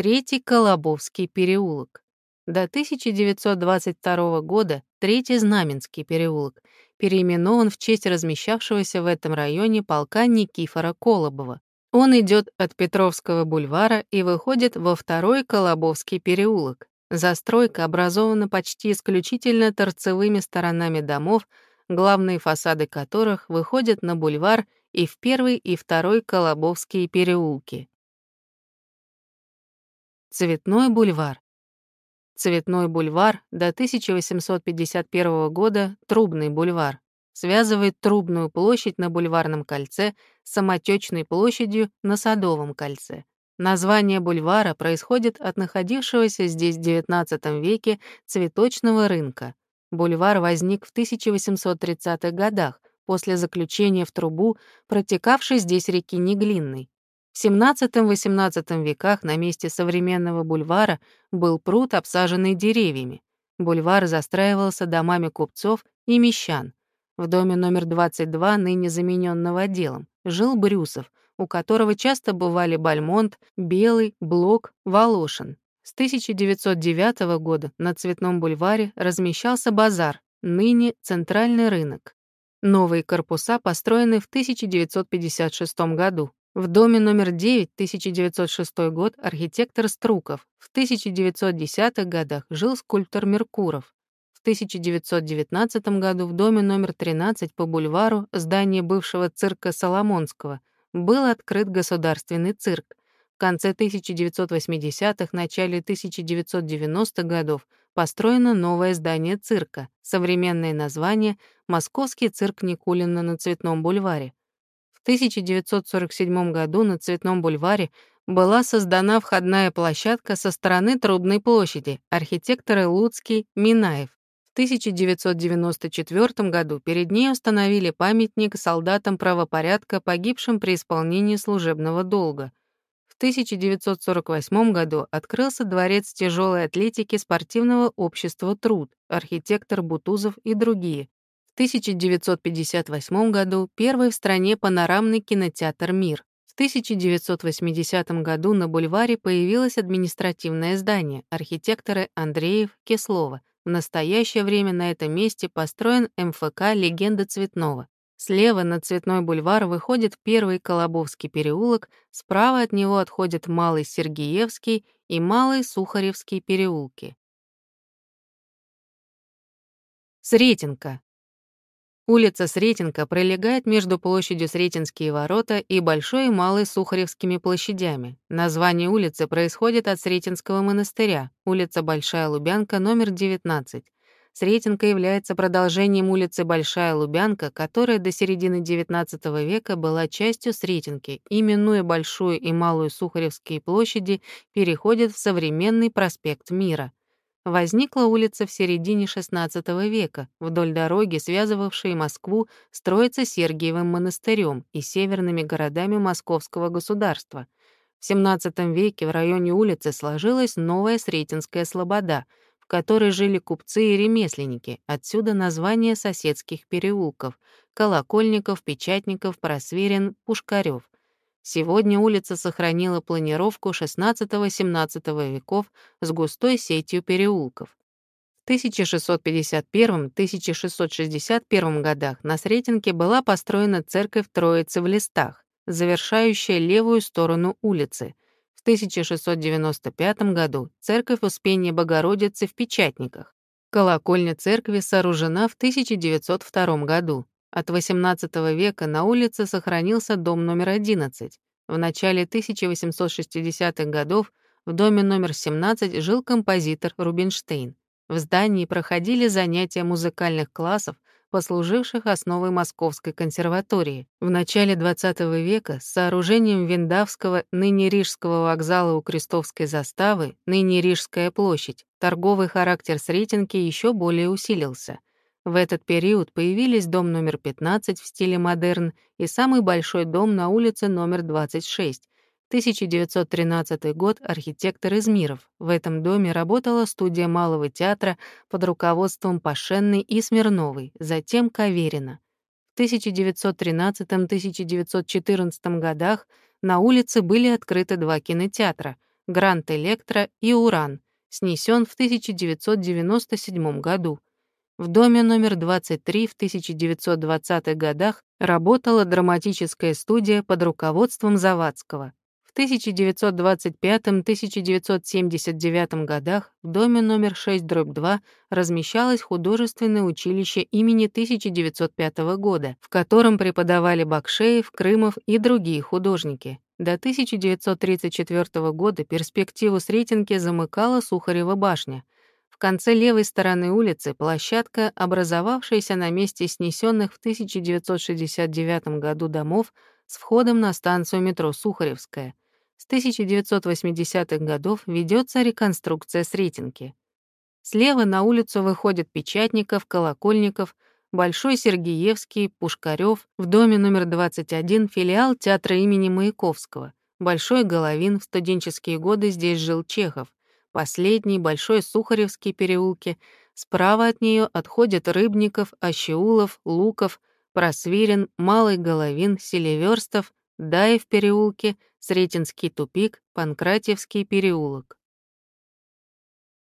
Третий Колобовский переулок. До 1922 года Третий Знаменский переулок переименован в честь размещавшегося в этом районе полка Никифора Колобова. Он идет от Петровского бульвара и выходит во второй Колобовский переулок. Застройка образована почти исключительно торцевыми сторонами домов, главные фасады которых выходят на бульвар и в первый и второй Колобовские переулки. Цветной бульвар. Цветной бульвар до 1851 года Трубный бульвар связывает Трубную площадь на Бульварном кольце с Самотечной площадью на Садовом кольце. Название бульвара происходит от находившегося здесь в XIX веке цветочного рынка. Бульвар возник в 1830-х годах после заключения в трубу, протекавшей здесь реки Неглинной. В XVII-XVIII веках на месте современного бульвара был пруд, обсаженный деревьями. Бульвар застраивался домами купцов и мещан. В доме номер 22, ныне замененного отделом, жил Брюсов, у которого часто бывали Бальмонт, Белый, Блок, Волошин. С 1909 года на Цветном бульваре размещался базар, ныне Центральный рынок. Новые корпуса построены в 1956 году. В доме номер 9, 1906 год, архитектор Струков. В 1910-х годах жил скульптор Меркуров. В 1919 году в доме номер 13 по бульвару, здание бывшего цирка Соломонского, был открыт государственный цирк. В конце 1980-х, начале 1990-х годов построено новое здание цирка, современное название «Московский цирк Никулина на Цветном бульваре». В 1947 году на Цветном бульваре была создана входная площадка со стороны Трубной площади, архитекторы Луцкий, Минаев. В 1994 году перед ней установили памятник солдатам правопорядка, погибшим при исполнении служебного долга. В 1948 году открылся дворец тяжелой атлетики спортивного общества «Труд», архитектор Бутузов и другие. В 1958 году первый в стране панорамный кинотеатр «Мир». В 1980 году на бульваре появилось административное здание архитекторы Андреев, Кислова, в настоящее время на этом месте построен МФК «Легенда Цветного». Слева на Цветной бульвар выходит первый Колобовский переулок, справа от него отходят Малый Сергеевский и Малый Сухаревский переулки. Сретенка. Улица Сретенка пролегает между площадью Сретенские ворота и Большой и Малой Сухаревскими площадями. Название улицы происходит от Сретенского монастыря, улица Большая Лубянка, номер 19. Сретенка является продолжением улицы Большая Лубянка, которая до середины XIX века была частью Сретенки, именуя Большую и Малую Сухаревские площади, переходит в современный проспект Мира — Возникла улица в середине XVI века, вдоль дороги, связывавшей Москву с Троице-Сергиевым монастырем и северными городами Московского государства. В XVII веке в районе улицы сложилась новая Сретенская слобода, в которой жили купцы и ремесленники, отсюда название соседских переулков — Колокольников, Печатников, Просверин, Пушкарёв. Сегодня улица сохранила планировку XVI-XVII веков с густой сетью переулков. В 1651-1661 годах на Сретенке была построена церковь Троицы в Листах, завершающая левую сторону улицы. В 1695 году церковь Успения Богородицы в Печатниках. Колокольня церкви сооружена в 1902 году. От XVIII века на улице сохранился дом номер 11. В начале 1860-х годов в доме номер 17 жил композитор Рубинштейн. В здании проходили занятия музыкальных классов, послуживших основой Московской консерватории. В начале XX века с сооружением Виндавского, ныне Рижского вокзала у Крестовской заставы, ныне Рижская площадь, торговый характер Сретенки еще более усилился — в этот период появились дом номер 15 в стиле модерн и самый большой дом на улице номер 26. 1913 год, архитектор Измиров. В этом доме работала студия Малого театра под руководством Пашенной и Смирновой, затем Каверина. В 1913-1914 годах на улице были открыты два кинотеатра Гранд Электро и Уран, снесен в 1997 году. В доме номер 23 в 1920-х годах работала драматическая студия под руководством Завадского. В 1925-1979 годах в доме номер 6-2 размещалось художественное училище имени 1905 года, в котором преподавали Бакшеев, Крымов и другие художники. До 1934 года перспективу Сретенки замыкала Сухарева башня. Конце левой стороны улицы площадка, образовавшаяся на месте снесенных в 1969 году домов с входом на станцию метро Сухаревская. С 1980-х годов ведется реконструкция Сретенки. Слева на улицу выходят Печатников, Колокольников, Большой Сергеевский, Пушкарев, в доме номер 21 филиал театра имени Маяковского, Большой Головин, в студенческие годы здесь жил Чехов, последний Большой Сухаревский переулки, справа от нее отходят Рыбников, Ощеулов, Луков, Просвирин, Малый Головин, Селиверстов, Даев переулки — Сретенский тупик, Панкратьевский переулок.